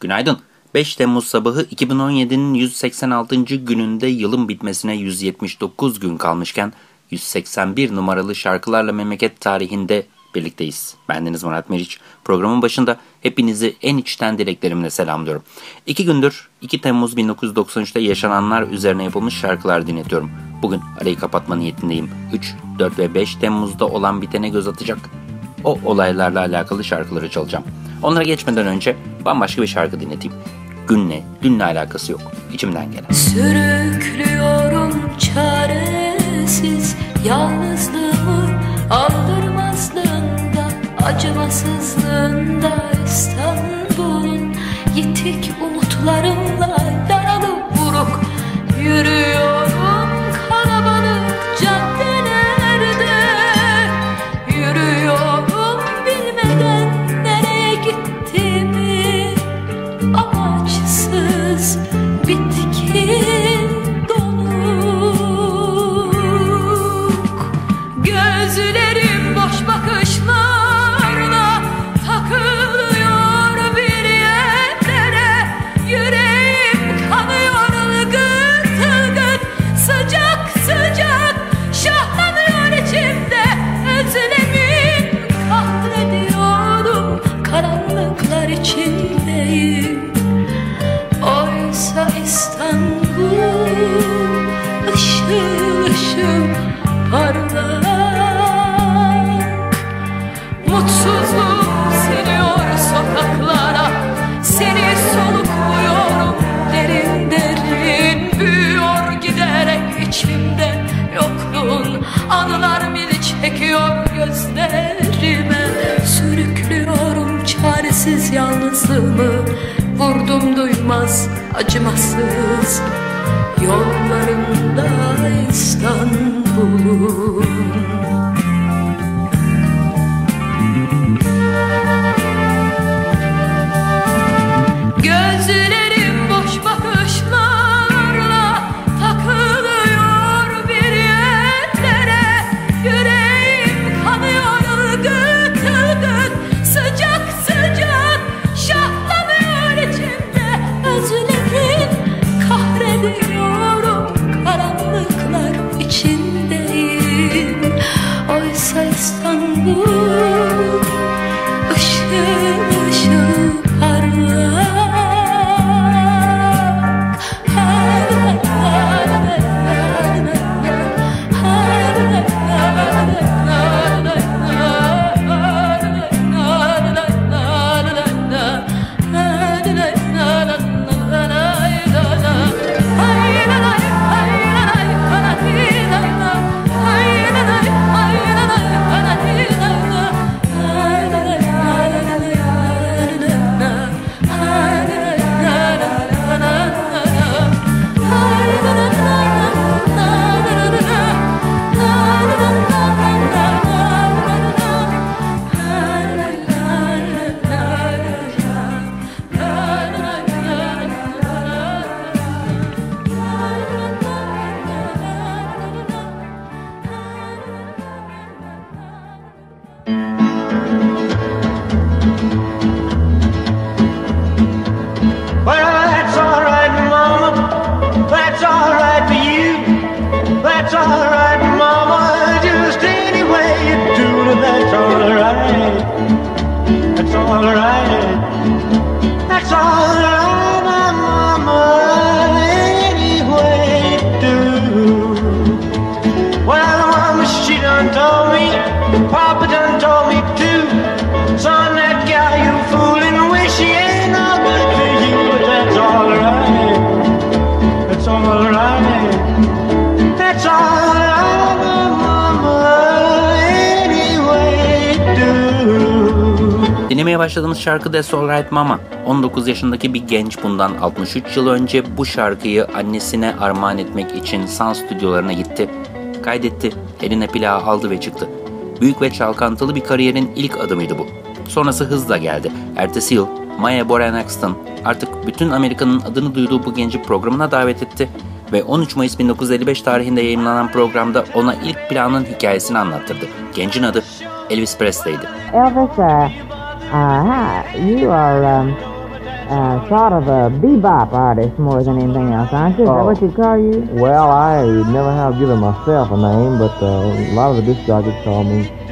Günaydın. 5 Temmuz sabahı 2017'nin 186. gününde yılın bitmesine 179 gün kalmışken 181 numaralı şarkılarla memleket tarihinde birlikteyiz. Bendeniz Murat Meriç. Programın başında hepinizi en içten dileklerimle selamlıyorum. İki gündür 2 Temmuz 1993'te yaşananlar üzerine yapılmış şarkılar dinletiyorum. Bugün arayı kapatma niyetindeyim. 3, 4 ve 5 Temmuz'da olan bitene göz atacak o olaylarla alakalı şarkıları çalacağım. Onlara geçmeden önce bambaşka bir şarkı dinleteyim. Günle, dünle alakası yok. İçimden gelen. Sürüklüyorum çaresiz yalnızlığımı aldırmazlığında acımasızlığında İstanbul'un yitik umutlarımla yaralı buruk yürüyorum gözlerime Sürüklüyorum çaresiz yalnızlığımı. Vurdum duymaz acımasız Yollarında İstanbul'un all Dinlemeye başladığımız şarkı That's Alright Mama. 19 yaşındaki bir genç bundan 63 yıl önce bu şarkıyı annesine armağan etmek için Sun stüdyolarına gitti. Kaydetti, eline plağı aldı ve çıktı. Büyük ve çalkantılı bir kariyerin ilk adımıydı bu. Sonrası hızla geldi. Ertesi yıl Maya Boran Axton artık bütün Amerika'nın adını duyduğu bu genci programına davet etti ve 13 Mayıs 1955 tarihinde yayınlanan programda ona ilk planın hikayesini anlattırdı. Gencin adı Elvis Presley'di. Elvis, uh, hi, you are um, uh, sort of a bebop artist more than anything else, aren't you? Is that Oh. what you call you? Well, I never have given myself a name, but uh, a lot of the disc jockeys call me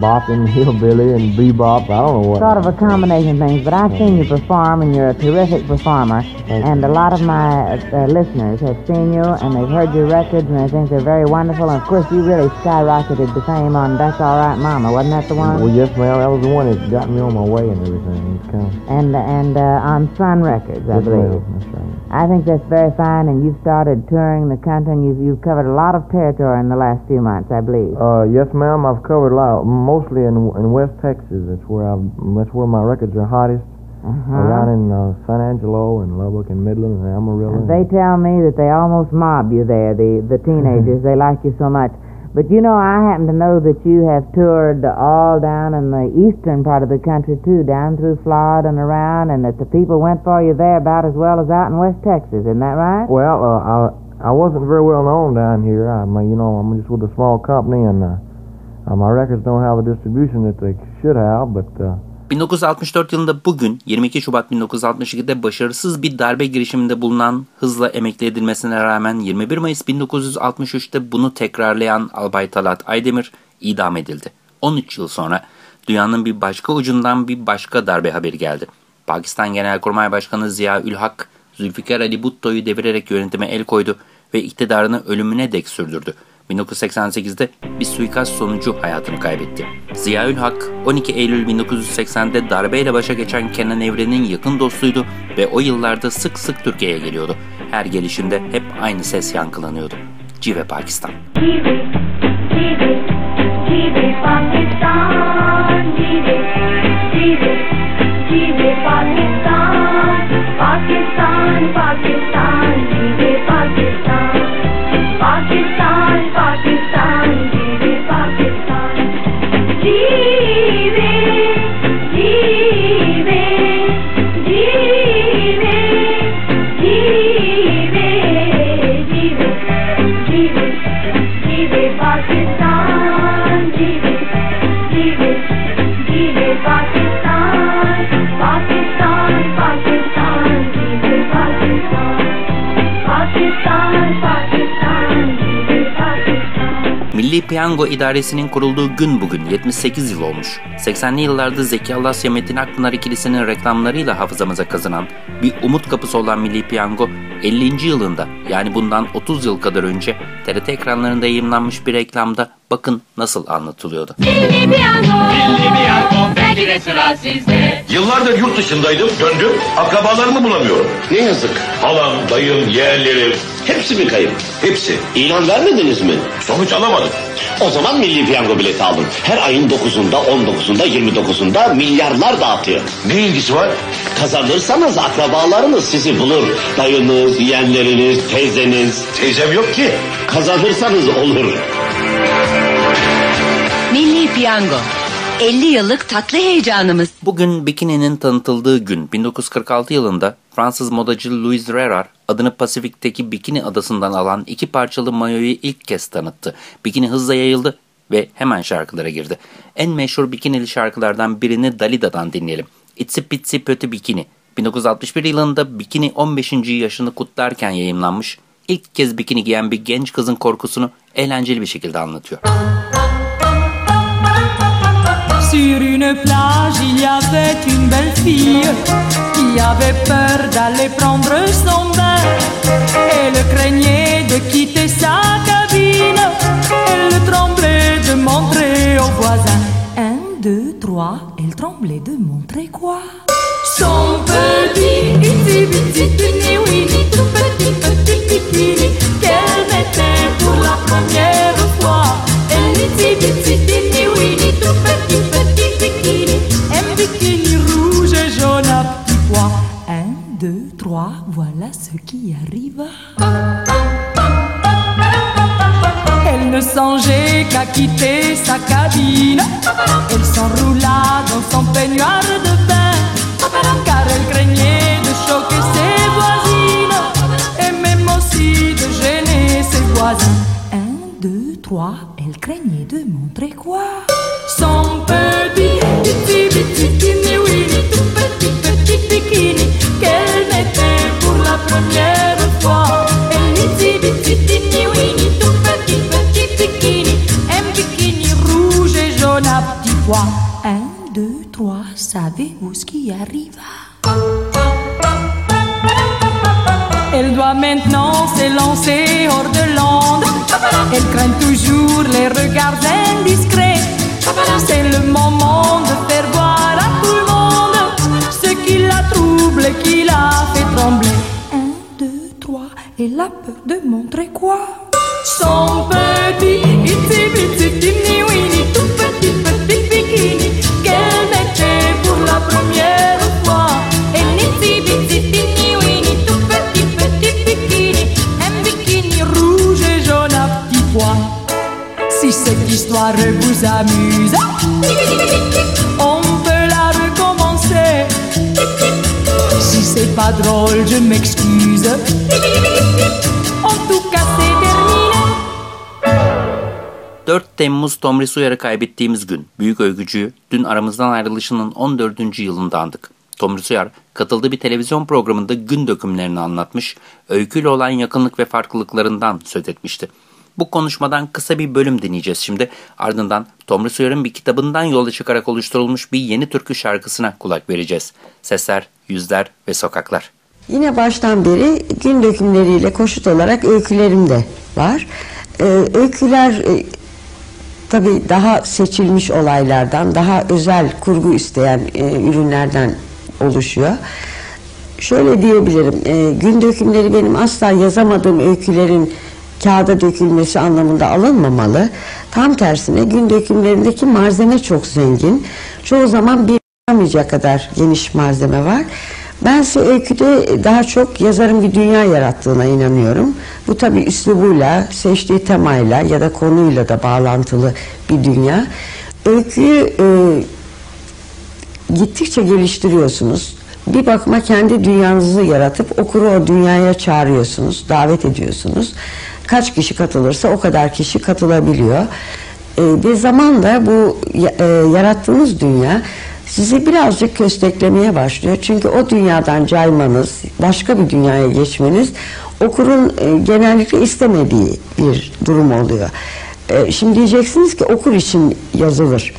bopping, hillbilly, and bebop. I don't know what. Sort of a combination of things, but I've seen you perform, and you're a terrific performer. Thank and a lot of my uh, listeners have seen you, and they've heard your records, and they think they're very wonderful. And of course, you really skyrocketed the fame on "That's All Right, Mama," wasn't that the one? Well, yes, ma'am. That was the one that got me on my way and everything. It's kind of, And and uh, on Sun Records, I yes, believe. ma'am. That's right. I think that's very fine, and you've started touring the country, and you've, you've covered a lot of territory in the last few months, I believe. Uh, yes, ma'am. I've covered a lot, mostly in in West Texas. That's where I've. That's where my records are hottest. Uh-huh. Around in uh, San Angelo and Lubbock and Midland and Amarillo. They tell me that they almost mob you there, the, the teenagers. they like you so much. But you know, I happen to know that you have toured all down in the eastern part of the country, too, down through Florida and around, and that the people went for you there about as well as out in West Texas. Isn't that right? Well, uh, I I wasn't very well known down here. I mean, you know, I'm just with a small company, and uh, uh, my records don't have the distribution that they should have. But uh, 1964 yılında bugün 22 Şubat 1962'de başarısız bir darbe girişiminde bulunan hızla emekli edilmesine rağmen 21 Mayıs 1963'te bunu tekrarlayan Albay Talat Aydemir idam edildi. 13 yıl sonra dünyanın bir başka ucundan bir başka darbe haberi geldi. Pakistan Genelkurmay Başkanı Ziya Ülhak, Zülfikar Ali Bhutto'yu devirerek yönetime el koydu ve iktidarını ölümüne dek sürdürdü. 1988'de bir suikast sonucu hayatını kaybetti. Ziyaül Hak 12 Eylül 1980'de darbeyle başa geçen Kenan Evren'in yakın dostuydu ve o yıllarda sık sık Türkiye'ye geliyordu. Her gelişinde hep aynı ses yankılanıyordu. Cive Pakistan. जीवे Milli Piyango İdaresi'nin kurulduğu gün bugün 78 yıl olmuş. 80'li yıllarda Zeki Alasya Metin Akpınar ikilisinin reklamlarıyla hafızamıza kazınan bir umut kapısı olan Milli Piyango 50. yılında yani bundan 30 yıl kadar önce TRT ekranlarında yayınlanmış bir reklamda bakın nasıl anlatılıyordu. Milli piyango belki de sıra sizde Yıllardır yurt dışındaydım, döndüm, akrabalarımı bulamıyorum. Ne yazık. Halam, dayım, yeğenlerim, Hepsi mi kayıp? hepsi. İlan vermediniz mi? Sonuç alamadım. O zaman milli piyango bileti alın. Her ayın 9'unda, 19'unda, 29'unda milyarlar dağıtıyor. Ne ilgisi var? Kazanırsanız akrabalarınız sizi bulur. Dayınız, yeğenleriniz, teyzeniz. Teyzem yok ki. Kazanırsanız olur. Milli Piyango 50 yıllık tatlı heyecanımız. Bugün bikininin tanıtıldığı gün 1946 yılında Fransız modacı Louis Rerard adını Pasifik'teki Bikini adasından alan iki parçalı mayoyu ilk kez tanıttı. Bikini hızla yayıldı ve hemen şarkılara girdi. En meşhur bikinili şarkılardan birini Dalida'dan dinleyelim. Itsy Bitsy Pötü Bikini. 1961 yılında Bikini 15. yaşını kutlarken yayımlanmış. İlk kez bikini giyen bir genç kızın korkusunu eğlenceli bir şekilde anlatıyor. Sur une plage, il y avait une belle fille qui avait peur d'aller prendre son bain. Elle craignait de quitter sa cabine. Elle tremblait de montrer aux voisins. Un, deux, trois, elle tremblait de montrer quoi? Son petit, itsy bitsy, teeny weeny, tout petit, petit bikini qu'elle mettait pour la première fois. Un itsy bitsy, teeny weeny, tout petit, petit voilà ce qui arriva. Elle ne songeait qu'à quitter sa cabine. Elle s'enroula dans son peignoir de bain. Car elle craignait de choquer ses voisines. Et même aussi de gêner ses voisins. Un, deux, trois, elle craignait de montrer quoi? Y arriva. Elle doit maintenant s'élancer hors de l'onde. Elle craint toujours les regards indiscrets. C'est le moment de faire voir à tout le monde ce qui la trouble, qui la fait trembler. Un, deux, trois, elle a peur de montrer quoi? Son petit histoire vous amuse, on peut la recommencer. Si c'est pas drôle, je m'excuse. En tout cas, c'est terminé. 4 Temmuz Tomris Uyar'ı kaybettiğimiz gün büyük öykücüyü dün aramızdan ayrılışının 14. yılında andık. Tomris Uyar katıldığı bir televizyon programında gün dökümlerini anlatmış, öyküyle olan yakınlık ve farklılıklarından söz etmişti. Bu konuşmadan kısa bir bölüm dinleyeceğiz şimdi. Ardından Tomris Uyar'ın bir kitabından yola çıkarak oluşturulmuş bir yeni türkü şarkısına kulak vereceğiz. Sesler, yüzler ve sokaklar. Yine baştan beri gün dökümleriyle koşut olarak öykülerim de var. Ee, öyküler e, tabii daha seçilmiş olaylardan, daha özel kurgu isteyen e, ürünlerden oluşuyor. Şöyle diyebilirim, e, gün dökümleri benim asla yazamadığım öykülerin kağıda dökülmesi anlamında alınmamalı. Tam tersine gün dökümlerindeki malzeme çok zengin. Çoğu zaman bir yapamayacak kadar geniş malzeme var. Bense öyküde daha çok yazarın bir dünya yarattığına inanıyorum. Bu tabi üslubuyla, seçtiği temayla ya da konuyla da bağlantılı bir dünya. Öyküyü e, gittikçe geliştiriyorsunuz. Bir bakıma kendi dünyanızı yaratıp okuru o dünyaya çağırıyorsunuz, davet ediyorsunuz. Kaç kişi katılırsa o kadar kişi katılabiliyor. Ee, bir zamanla bu e, yarattığınız dünya sizi birazcık kösteklemeye başlıyor. Çünkü o dünyadan caymanız, başka bir dünyaya geçmeniz okurun e, genellikle istemediği bir durum oluyor. E, şimdi diyeceksiniz ki okur için yazılır.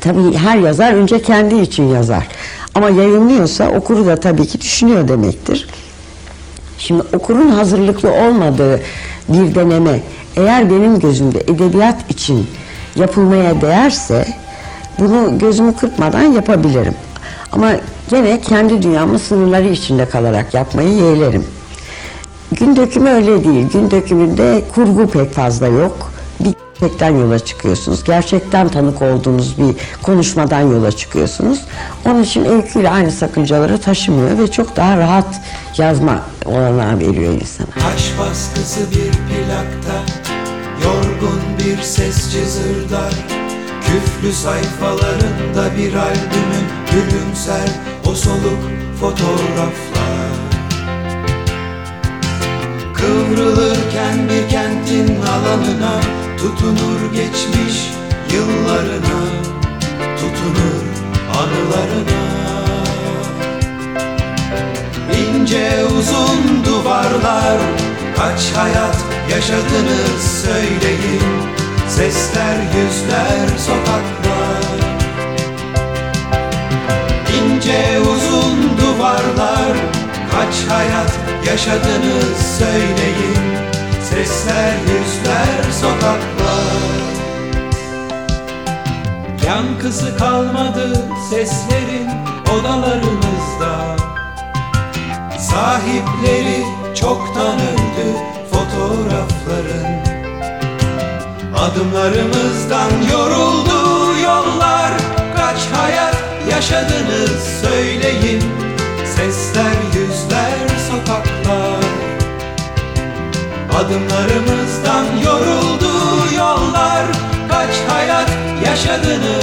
Tabii her yazar önce kendi için yazar. Ama yayınlıyorsa okuru da tabii ki düşünüyor demektir. Şimdi okurun hazırlıklı olmadığı bir deneme eğer benim gözümde edebiyat için yapılmaya değerse bunu gözümü kırpmadan yapabilirim. Ama gene kendi dünyamın sınırları içinde kalarak yapmayı yeğlerim. Gün dökümü öyle değil. Gün dökümünde kurgu pek fazla yok. Bir gerçekten yola çıkıyorsunuz. Gerçekten tanık olduğunuz bir konuşmadan yola çıkıyorsunuz. Onun için öyküyle aynı sakıncaları taşımıyor ve çok daha rahat yazma olanağı veriyor insana. Taş baskısı bir plakta Yorgun bir ses cızırdar Küflü sayfalarında bir albümün Gülümser o soluk fotoğraflar. Kıvrılırken bir kentin alanına Tutunur geçmiş yıllarına Tutunur anılarına. İnce uzun duvarlar Kaç hayat yaşadınız söyleyin. Sesler, yüzler, sokaklar. İnce uzun duvarlar. Kaç hayat yaşadınız söyleyin. Sesler, yüzler, sokaklar. Yankısı kalmadı seslerin odalarımızda Sahipleri çoktan öldü fotoğrafların. Adımlarımızdan yoruldu yollar. Kaç hayat yaşadınız söyleyin. Sesler, yüzler, sokaklar. Adımlarımızdan yoruldu yollar. Kaç hayat yaşadınız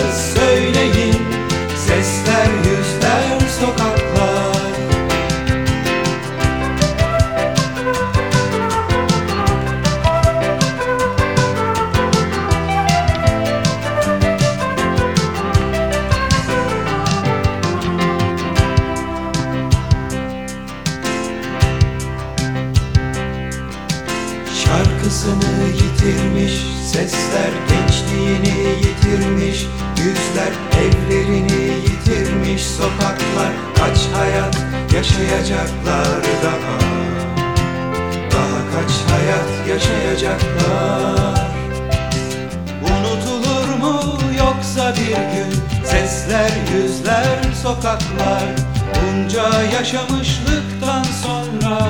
yitirmiş Sesler gençliğini yitirmiş Yüzler evlerini yitirmiş Sokaklar kaç hayat yaşayacaklar daha? Daha kaç hayat yaşayacaklar? Unutulur mu yoksa bir gün? Sesler, yüzler, sokaklar Bunca yaşamışlıktan sonra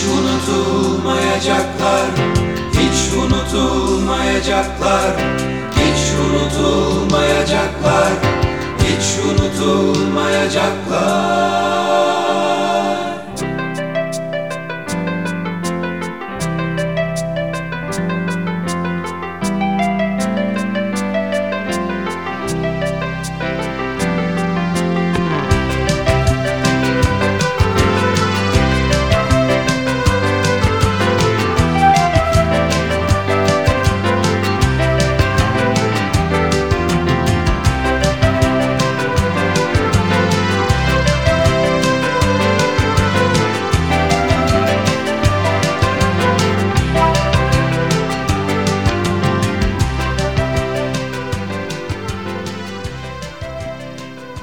Hiç unutulmayacaklar. Hiç unutulmayacaklar. Hiç unutulmayacaklar. Hiç unutulmayacaklar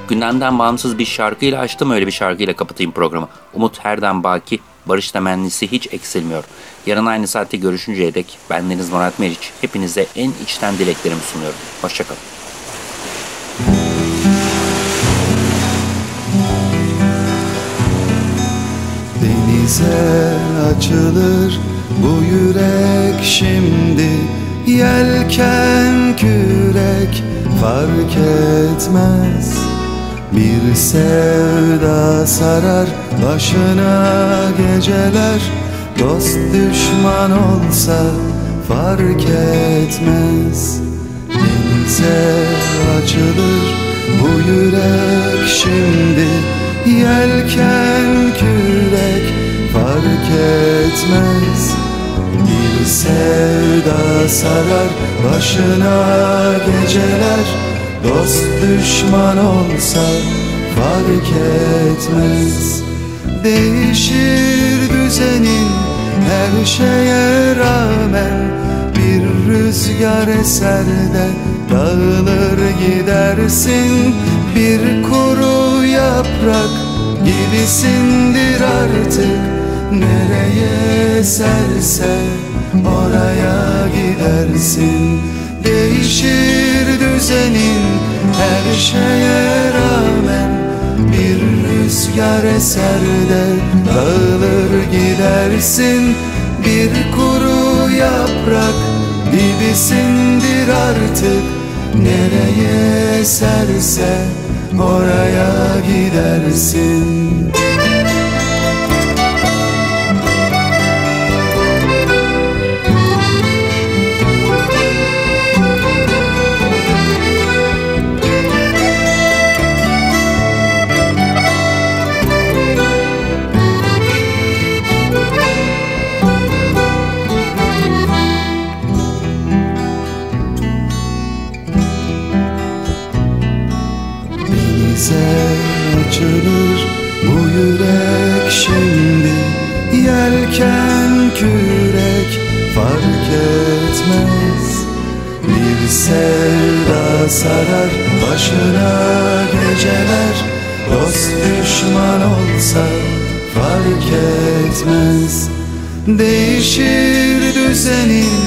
Gündemden bağımsız bir şarkıyla açtım öyle bir şarkıyla kapatayım programı. Umut Herden Baki, Barış temennisi hiç eksilmiyor. Yarın aynı saatte görüşünceye dek bendeniz Murat Meriç. Hepinize en içten dileklerimi sunuyorum. Hoşçakalın. Denize açılır bu yürek şimdi Yelken kürek fark etmez Bir sevda sarar başına geceler. Dost düşman olsa fark etmez. Denize açılır bu yürek şimdi. Yelken kürek fark etmez. Bir sevda sarar başına geceler Dost düşman olsa fark etmez. Değişir düzenin her şeye rağmen. Bir rüzgar eser de dağılır gidersin. Bir kuru yaprak gibisindir artık. Nereye eserse oraya gidersin Değişir düzenin her şeye rağmen Bir rüzgar eser de dağılır gidersin. Bir kuru yaprak gibisindir artık. Nereye eserse oraya gidersin sevda sarar başına geceler Dost düşman olsa fark etmez. Değişir düzenin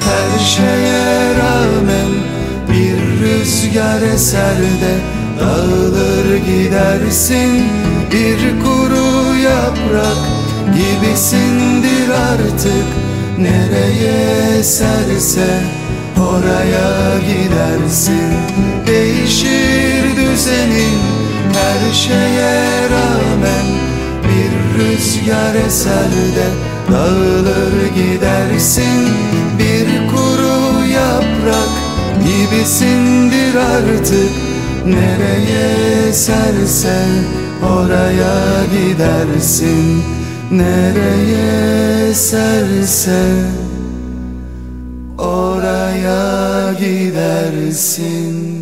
her şeye rağmen Bir rüzgar eser de dağılır gidersin. Bir kuru yaprak gibisindir artık Nereye eserse oraya gidersin. Değişir düzenin her şeye rağmen. Bir rüzgar eser de dağılır gidersin. Bir kuru yaprak gibisindir artık. Nereye eserse oraya gidersin. Nereye eserse oraya gidersin